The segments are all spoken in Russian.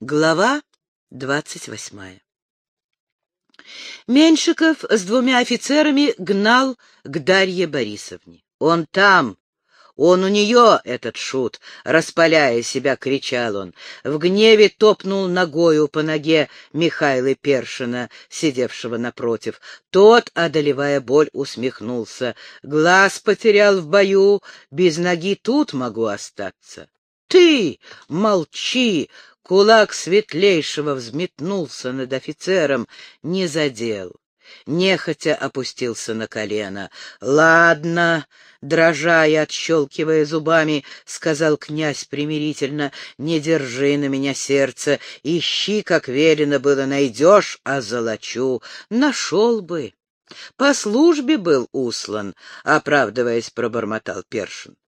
Глава двадцать восьмая Меньшиков с двумя офицерами гнал к Дарье Борисовне. «Он там! Он у нее, этот шут!» — распаляя себя, кричал он. В гневе топнул ногою по ноге Михаила Першина, сидевшего напротив. Тот, одолевая боль, усмехнулся. «Глаз потерял в бою, без ноги тут могу остаться». «Ты молчи!» Кулак светлейшего взметнулся над офицером, не задел. Нехотя опустился на колено. «Ладно», — дрожа и отщелкивая зубами, сказал князь примирительно, «не держи на меня сердце, ищи, как велено было, найдешь, а золочу. Нашел бы». «По службе был услан», — оправдываясь, пробормотал Першин.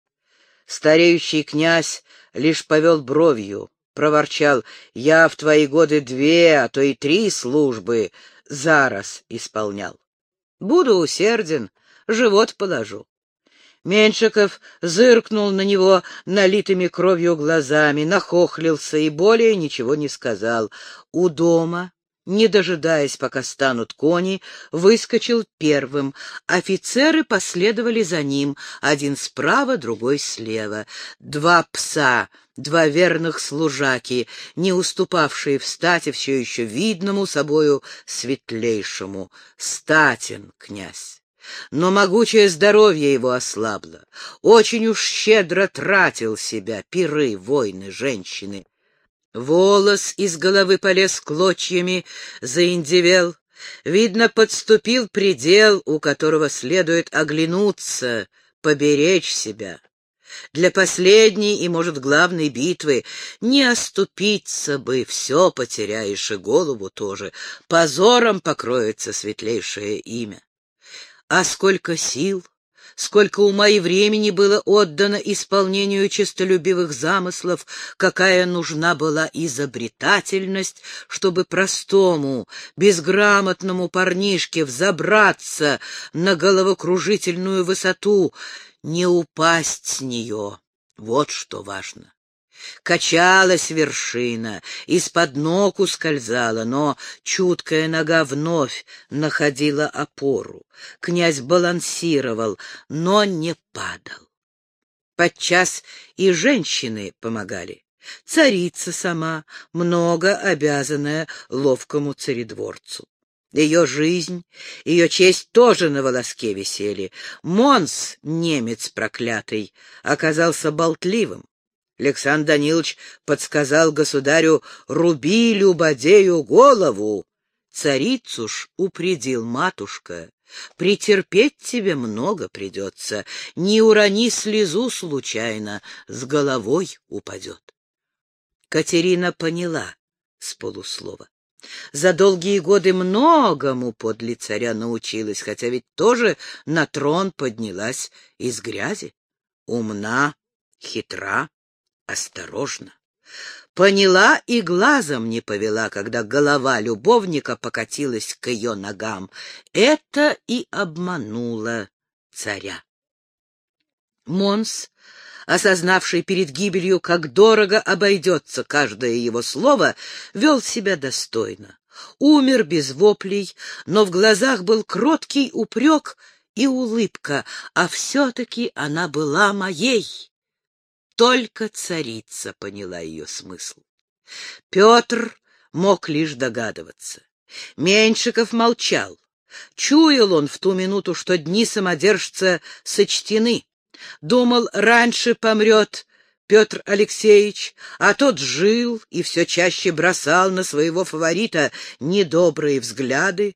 Стареющий князь лишь повел бровью, проворчал, «Я в твои годы две, а то и три службы зараз исполнял. Буду усерден, живот положу». Меньшиков зыркнул на него налитыми кровью глазами, нахохлился и более ничего не сказал. У дома не дожидаясь, пока станут кони, выскочил первым. Офицеры последовали за ним, один справа, другой слева. Два пса, два верных служаки, не уступавшие в стате все еще видному собою светлейшему. Статен князь. Но могучее здоровье его ослабло. Очень уж щедро тратил себя пиры, войны, женщины. Волос из головы полез клочьями, заиндевел. Видно, подступил предел, у которого следует оглянуться, поберечь себя. Для последней и, может, главной битвы не оступиться бы, все потеряешь и голову тоже, позором покроется светлейшее имя. А сколько сил, сколько ума и времени было отдано исполнению честолюбивых замыслов, какая нужна была изобретательность, чтобы простому, безграмотному парнишке взобраться на головокружительную высоту, не упасть с нее. Вот что важно. Качалась вершина, из-под ног ускользала, но чуткая нога вновь находила опору. Князь балансировал, но не падал. Подчас и женщины помогали. Царица сама, много обязанная ловкому царедворцу. Ее жизнь, ее честь тоже на волоске висели. Монс, немец проклятый, оказался болтливым. Александр Данилович подсказал государю «Руби Любодею голову!» Царицу ж упредил матушка. Претерпеть тебе много придется, не урони слезу случайно, с головой упадет. Катерина поняла с полуслова. За долгие годы многому подле царя научилась, хотя ведь тоже на трон поднялась из грязи. Умна, хитра, осторожно. Поняла и глазом не повела, когда голова любовника покатилась к ее ногам. Это и обмануло царя. Монс, осознавший перед гибелью, как дорого обойдется каждое его слово, вел себя достойно. Умер без воплей, но в глазах был кроткий упрек и улыбка, а все-таки она была моей. Только царица поняла ее смысл. Петр мог лишь догадываться. Меньшиков молчал. Чуял он в ту минуту, что дни самодержца сочтены. Думал, раньше помрет Петр Алексеевич, а тот жил и все чаще бросал на своего фаворита недобрые взгляды.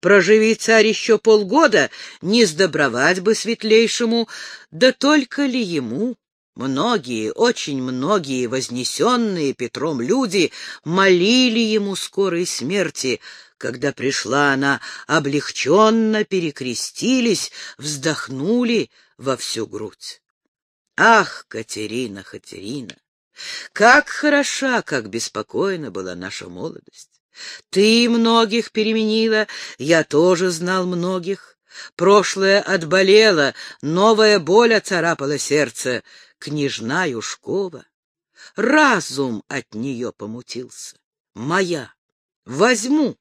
Проживи царь еще полгода, не сдобровать бы светлейшему, да только ли ему? Многие, очень многие вознесенные Петром люди молили ему скорой смерти. Когда пришла она, облегченно перекрестились, вздохнули во всю грудь. Ах, Катерина, Катерина! Как хороша, как беспокойна была наша молодость! Ты многих переменила, я тоже знал многих. Прошлое отболело, новая боль оцарапала сердце княжна Юшкова. разум от нее помутился. Моя. Возьму.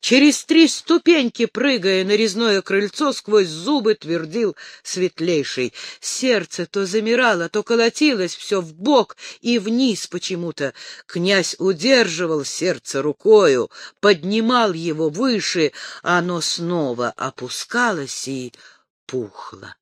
Через три ступеньки, прыгая на резное крыльцо, сквозь зубы твердил светлейший. Сердце то замирало, то колотилось все в бок и вниз почему-то. Князь удерживал сердце рукою, поднимал его выше, оно снова опускалось и пухло.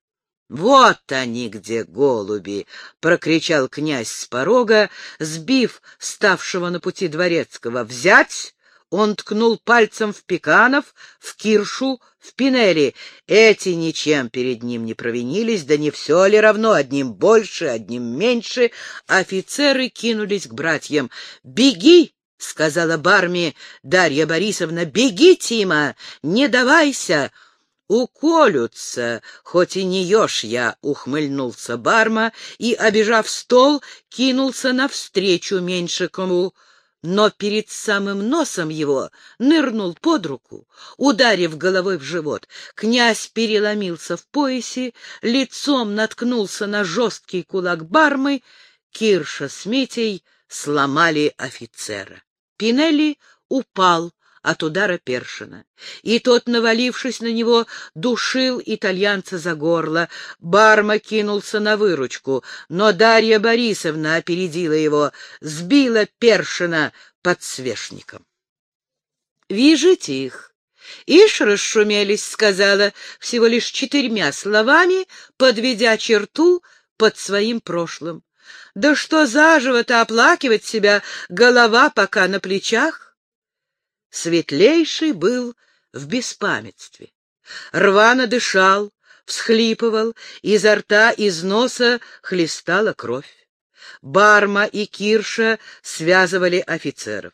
«Вот они где, голуби!» — прокричал князь с порога, сбив ставшего на пути дворецкого. «Взять!» Он ткнул пальцем в Пеканов, в Киршу, в Пинели. Эти ничем перед ним не провинились, да не все ли равно, одним больше, одним меньше. Офицеры кинулись к братьям. «Беги!» — сказала барми Дарья Борисовна. «Беги, Тима! Не давайся!» «Уколются, хоть и не ешь я», — ухмыльнулся Барма и, обижав стол, кинулся навстречу Меньшикову, но перед самым носом его нырнул под руку, ударив головой в живот. Князь переломился в поясе, лицом наткнулся на жесткий кулак Бармы, Кирша с Митей сломали офицера. Пинелли упал, от удара Першина. И тот, навалившись на него, душил итальянца за горло. Барма кинулся на выручку, но Дарья Борисовна опередила его, сбила Першина подсвечником. «Вяжите их!» «Ишь, расшумелись», — сказала всего лишь четырьмя словами, подведя черту под своим прошлым. «Да что заживо-то оплакивать себя, голова пока на плечах?» Светлейший был в беспамятстве. Рвано дышал, всхлипывал, изо рта, из носа хлестала кровь. Барма и Кирша связывали офицеров.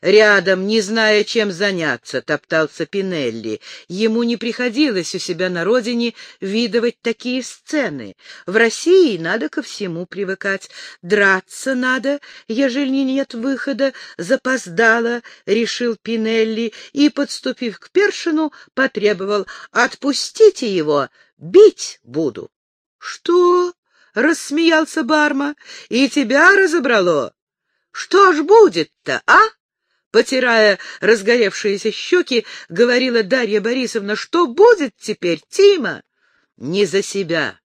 Рядом, не зная, чем заняться, топтался Пинелли. Ему не приходилось у себя на родине видывать такие сцены. В России надо ко всему привыкать. Драться надо, ежели нет выхода, запоздало, — решил Пинелли и, подступив к Першину, потребовал «Отпустите его, бить буду». «Что?» — рассмеялся Барма. «И тебя разобрало? Что ж будет-то, а?» Потирая разгоревшиеся щеки, говорила Дарья Борисовна, что будет теперь, Тима? Не за себя,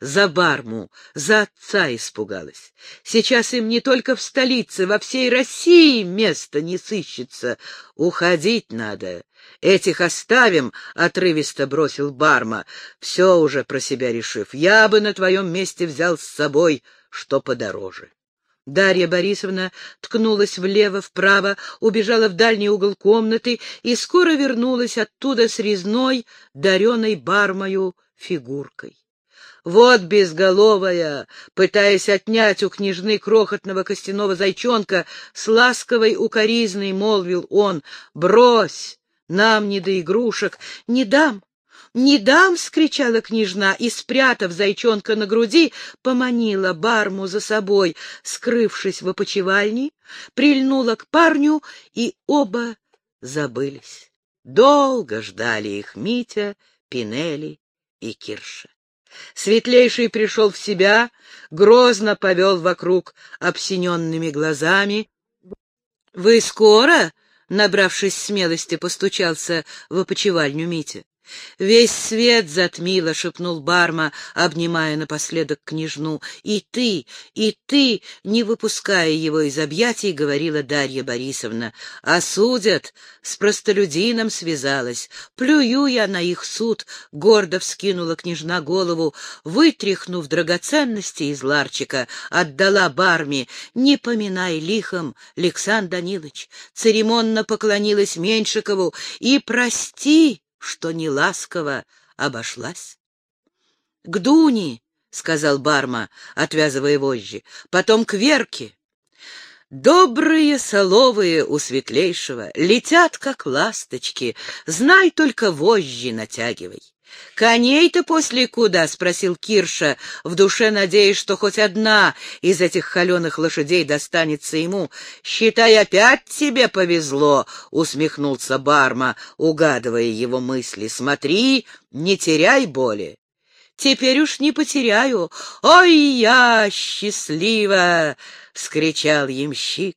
за Барму, за отца испугалась. Сейчас им не только в столице, во всей России места не сыщется. Уходить надо. Этих оставим, — отрывисто бросил Барма, все уже про себя решив. Я бы на твоем месте взял с собой что подороже. Дарья Борисовна ткнулась влево-вправо, убежала в дальний угол комнаты и скоро вернулась оттуда с резной, дареной бармою фигуркой. Вот безголовая, пытаясь отнять у княжны крохотного костяного зайчонка, с ласковой укоризной молвил он, «Брось, нам не до игрушек, не дам, «Не дам!» — скричала княжна и, спрятав зайчонка на груди, поманила барму за собой, скрывшись в опочивальне, прильнула к парню, и оба забылись. Долго ждали их Митя, Пинели и Кирша. Светлейший пришел в себя, грозно повел вокруг обсиненными глазами. — Вы скоро? — набравшись смелости, постучался в опочивальню Митя. «Весь свет затмило», — шепнул Барма, обнимая напоследок княжну. «И ты, и ты!» — не выпуская его из объятий, говорила Дарья Борисовна. «Осудят! С простолюдином связалась. Плюю я на их суд!» — гордо вскинула княжна голову, вытряхнув драгоценности из ларчика, отдала Барме. «Не поминай лихом, Александр Данилович!» Церемонно поклонилась Меньшикову. «И прости!» Что не ласково обошлась. — К Дуне, — сказал Барма, отвязывая вожжи, — потом к Верке. Добрые соловые у светлейшего летят, как ласточки, знай только вожжи натягивай. «Коней-то после куда?» — спросил Кирша, в душе надеясь, что хоть одна из этих холеных лошадей достанется ему. «Считай, опять тебе повезло!» — усмехнулся Барма, угадывая его мысли. «Смотри, не теряй боли!» «Теперь уж не потеряю! Ой, я счастлива!» вскричал ямщик.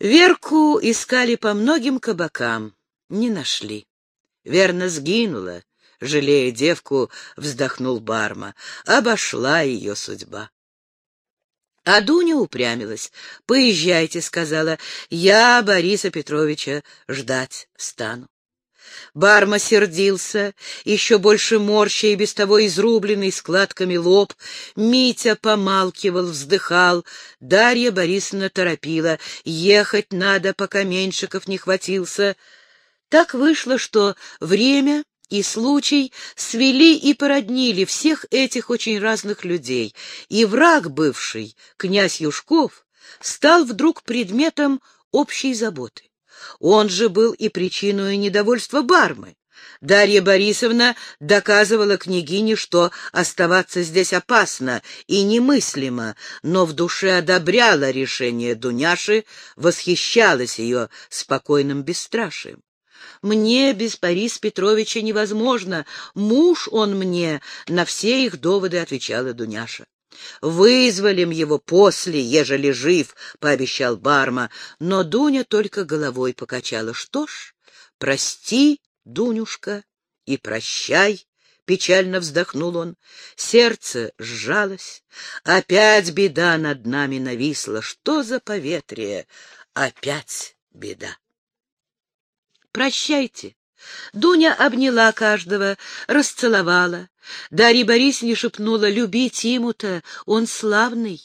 Верку искали по многим кабакам, не нашли. Верно, сгинула, жалея девку, вздохнул Барма. Обошла ее судьба. А Дуня упрямилась. «Поезжайте», — сказала, — «я Бориса Петровича ждать стану». Барма сердился, еще больше морща и без того изрубленный складками лоб. Митя помалкивал, вздыхал. Дарья Борисовна торопила. Ехать надо, пока Меньшиков не хватился. Так вышло, что время и случай свели и породнили всех этих очень разных людей, и враг бывший, князь Юшков, стал вдруг предметом общей заботы. Он же был и причиной недовольства Бармы. Дарья Борисовна доказывала княгине, что оставаться здесь опасно и немыслимо, но в душе одобряла решение Дуняши, восхищалась ее спокойным бесстрашием. Мне без Бориса Петровича невозможно. Муж он мне, — на все их доводы отвечала Дуняша. «Вызволим его после, ежели жив», — пообещал Барма, но Дуня только головой покачала. «Что ж, прости, Дунюшка, и прощай». — печально вздохнул он. Сердце сжалось. Опять беда над нами нависла. Что за поветрие? Опять беда. Прощайте. Дуня обняла каждого, расцеловала. Дарья Борисовна шепнула, люби Тиму-то, он славный.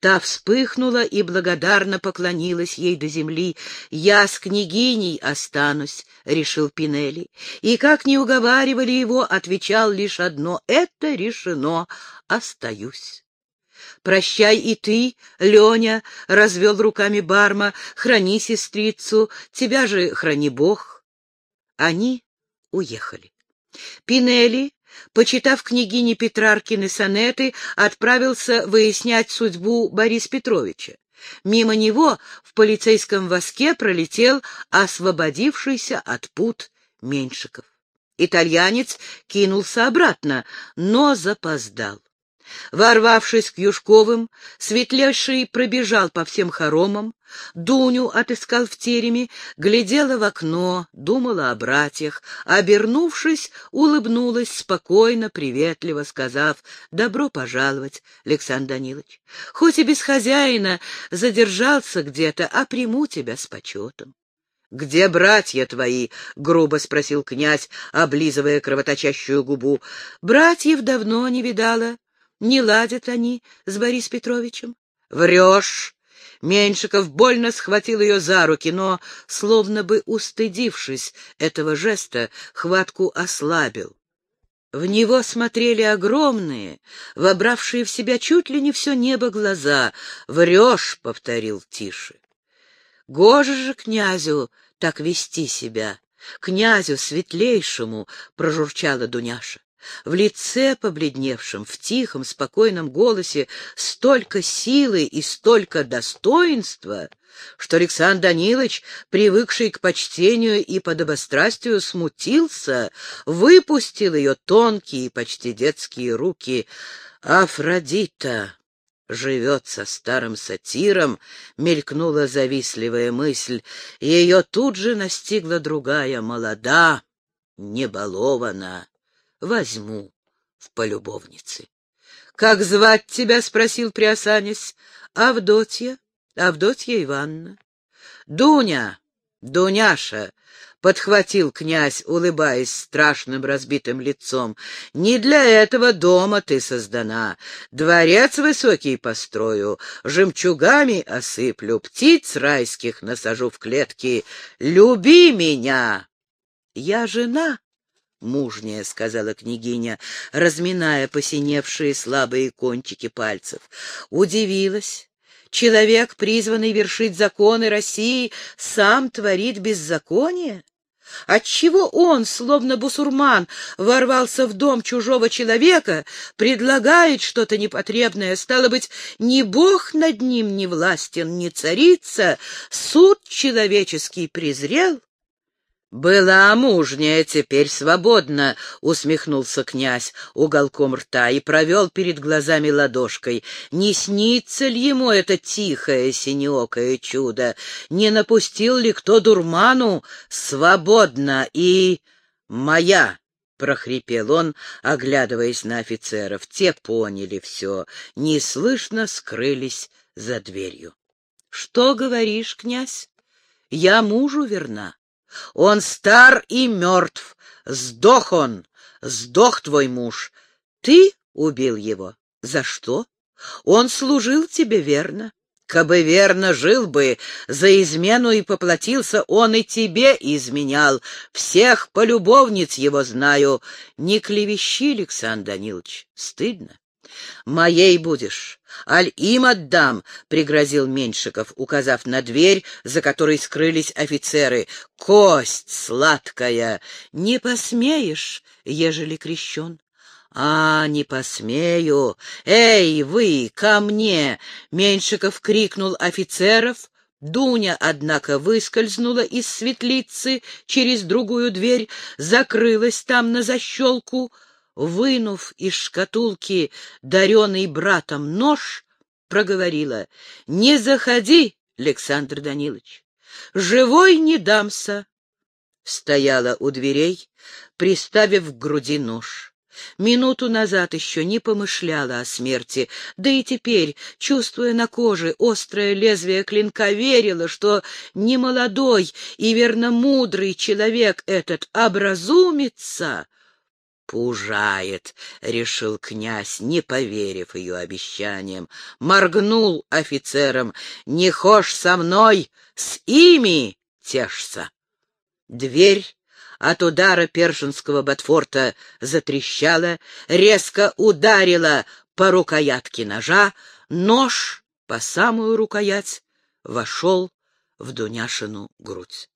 Та вспыхнула и благодарно поклонилась ей до земли. «Я с княгиней останусь», — решил Пинелли. И, как не уговаривали его, отвечал лишь одно — «Это решено, остаюсь». «Прощай и ты, Леня», — развел руками Барма, — «храни сестрицу, тебя же храни Бог». Они уехали. Пинелли, почитав княгине Петраркины сонеты, отправился выяснять судьбу Бориса Петровича. Мимо него в полицейском воске пролетел освободившийся от пут Меньшиков. Итальянец кинулся обратно, но запоздал. Ворвавшись к Юшковым, Светлейший пробежал по всем хоромам, Дуню отыскал в тереме, глядела в окно, думала о братьях, обернувшись, улыбнулась спокойно, приветливо, сказав «Добро пожаловать, Александр Данилович. Хоть и без хозяина задержался где-то, а приму тебя с почетом». «Где братья твои?» — грубо спросил князь, облизывая кровоточащую губу. «Братьев давно не видала. Не ладят они с Борис Петровичем. Врешь! Меньшиков больно схватил ее за руки, но, словно бы устыдившись этого жеста, хватку ослабил. В него смотрели огромные, вобравшие в себя чуть ли не все небо глаза. «Врешь!» — повторил тише. «Гоже же князю так вести себя, князю светлейшему!» — прожурчала Дуняша. В лице побледневшем, в тихом, спокойном голосе столько силы и столько достоинства, что Александр Данилович, привыкший к почтению и подобострастию, смутился, выпустил ее тонкие, почти детские руки. «Афродита!» живет со старым сатиром, мелькнула завистливая мысль, и ее тут же настигла другая, молода, небалована возьму в полюбовницы. — Как звать тебя? — спросил приосанясь. — Авдотья, Авдотья Ивановна. — Дуня, Дуняша, — подхватил князь, улыбаясь страшным разбитым лицом. — Не для этого дома ты создана. Дворец высокий построю, жемчугами осыплю, птиц райских насажу в клетки. Люби меня! Я жена, мужняя, — сказала княгиня, разминая посиневшие слабые кончики пальцев. Удивилась. Человек, призванный вершить законы России, сам творит беззаконие? Отчего он, словно бусурман, ворвался в дом чужого человека, предлагает что-то непотребное, стало быть, ни бог над ним не властен, ни царица, суд человеческий презрел? «Была мужняя, теперь свободна», — усмехнулся князь уголком рта и провел перед глазами ладошкой. «Не снится ли ему это тихое синеокое чудо? Не напустил ли кто дурману? Свободна и моя!» — прохрипел он, оглядываясь на офицеров. Те поняли все, неслышно скрылись за дверью. — Что говоришь, князь? Я мужу верна. Он стар и мертв. Сдох он. Сдох твой муж. Ты убил его. За что? Он служил тебе верно. Кабы верно жил бы, за измену и поплатился, он и тебе изменял. Всех полюбовниц его знаю. Не клевещи, Александр Данилович, стыдно. «Моей будешь, аль им отдам», — пригрозил Меньшиков, указав на дверь, за которой скрылись офицеры. «Кость сладкая! Не посмеешь, ежели крещен». «А, не посмею! Эй, вы, ко мне!» — Меньшиков крикнул офицеров. Дуня, однако, выскользнула из светлицы через другую дверь, закрылась там на защелку — вынув из шкатулки даренный братом нож, проговорила, «Не заходи, Александр Данилович, живой не дамся!» Стояла у дверей, приставив к груди нож. Минуту назад еще не помышляла о смерти, да и теперь, чувствуя на коже острое лезвие клинка, верила, что немолодой и верно мудрый человек этот образумится, «Пужает», — решил князь, не поверив ее обещаниям. Моргнул офицером. «Не хошь со мной, с ими тешься». Дверь от удара першинского ботфорта затрещала, резко ударила по рукоятке ножа, нож по самую рукоять вошел в Дуняшину грудь.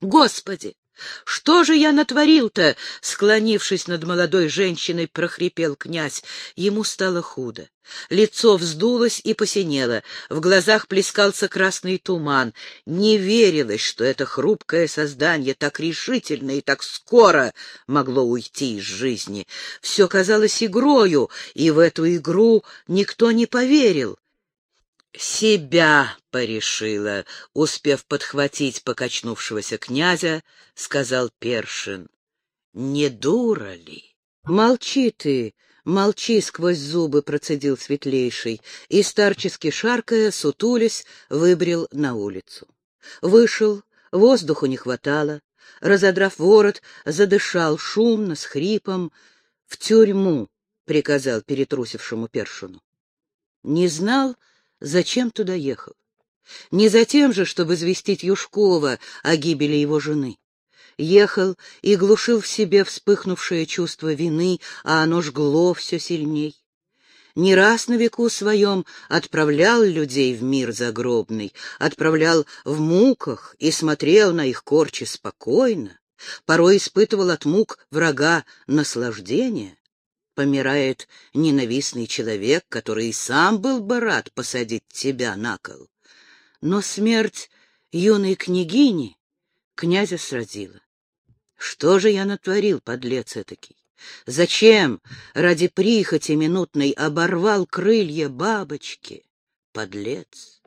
«Господи! «Что же я натворил-то?» — склонившись над молодой женщиной, прохрипел князь. Ему стало худо. Лицо вздулось и посинело, в глазах плескался красный туман. Не верилось, что это хрупкое создание так решительно и так скоро могло уйти из жизни. Все казалось игрою, и в эту игру никто не поверил. «Себя порешила», — успев подхватить покачнувшегося князя, сказал Першин. «Не дура ли?» «Молчи ты, молчи!» — сквозь зубы процедил светлейший, и, старчески шаркая, сутулясь, выбрел на улицу. Вышел, воздуху не хватало, разодрав ворот, задышал шумно, с хрипом. «В тюрьму!» — приказал перетрусившему Першину. Не знал, Зачем туда ехал? Не за тем же, чтобы известить Юшкова о гибели его жены. Ехал и глушил в себе вспыхнувшее чувство вины, а оно жгло все сильней. Не раз на веку своем отправлял людей в мир загробный, отправлял в муках и смотрел на их корчи спокойно, порой испытывал от мук врага наслаждение, помирает ненавистный человек, который и сам был бы рад посадить тебя на кол. Но смерть юной княгини князя сразила. Что же я натворил, подлец этакий? Зачем ради прихоти минутной оборвал крылья бабочки? Подлец,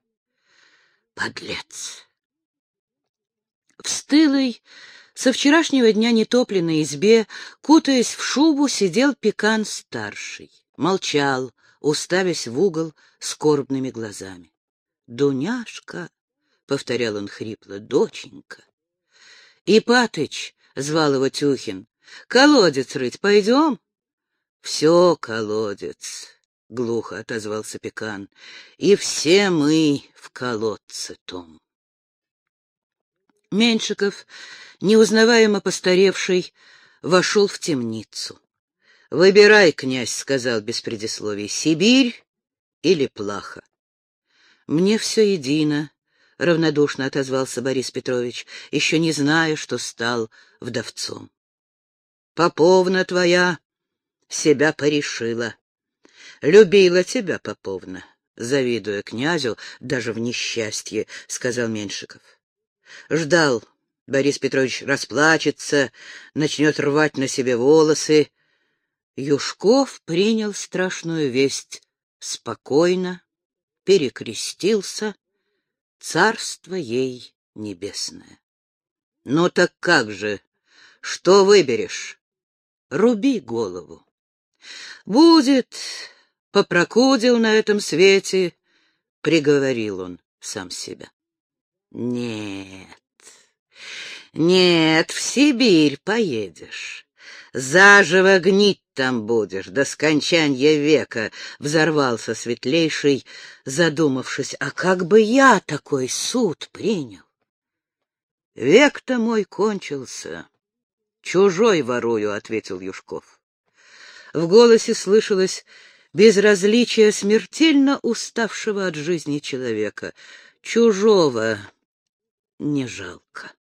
подлец. В стылой, со вчерашнего дня нетопленной избе, кутаясь в шубу, сидел пекан-старший. Молчал, уставясь в угол скорбными глазами. «Дуняшка!» — повторял он хрипло, — «доченька!» «Ипатыч!» — звал его Тюхин. «Колодец рыть пойдем?» «Все колодец!» — глухо отозвался Пекан. «И все мы в колодце том». Меньшиков неузнаваемо постаревший, вошел в темницу. — Выбирай, князь, — сказал без предисловий, — Сибирь или Плаха. — Мне все едино, — равнодушно отозвался Борис Петрович, еще не зная, что стал вдовцом. — Поповна твоя себя порешила. Любила тебя Поповна, завидуя князю даже в несчастье, — сказал Меньшиков. Ждал Борис Петрович расплачется, начнет рвать на себе волосы. Юшков принял страшную весть спокойно, перекрестился, царство ей небесное. Ну так как же, что выберешь? Руби голову. Будет, попрокудил на этом свете, приговорил он сам себя. Нет, нет, в Сибирь поедешь. Заживо гнить там будешь до скончания века, — взорвался светлейший, задумавшись, а как бы я такой суд принял? Век-то мой кончился. Чужой ворую, — ответил Юшков. В голосе слышалось безразличие смертельно уставшего от жизни человека. Чужого не жалко.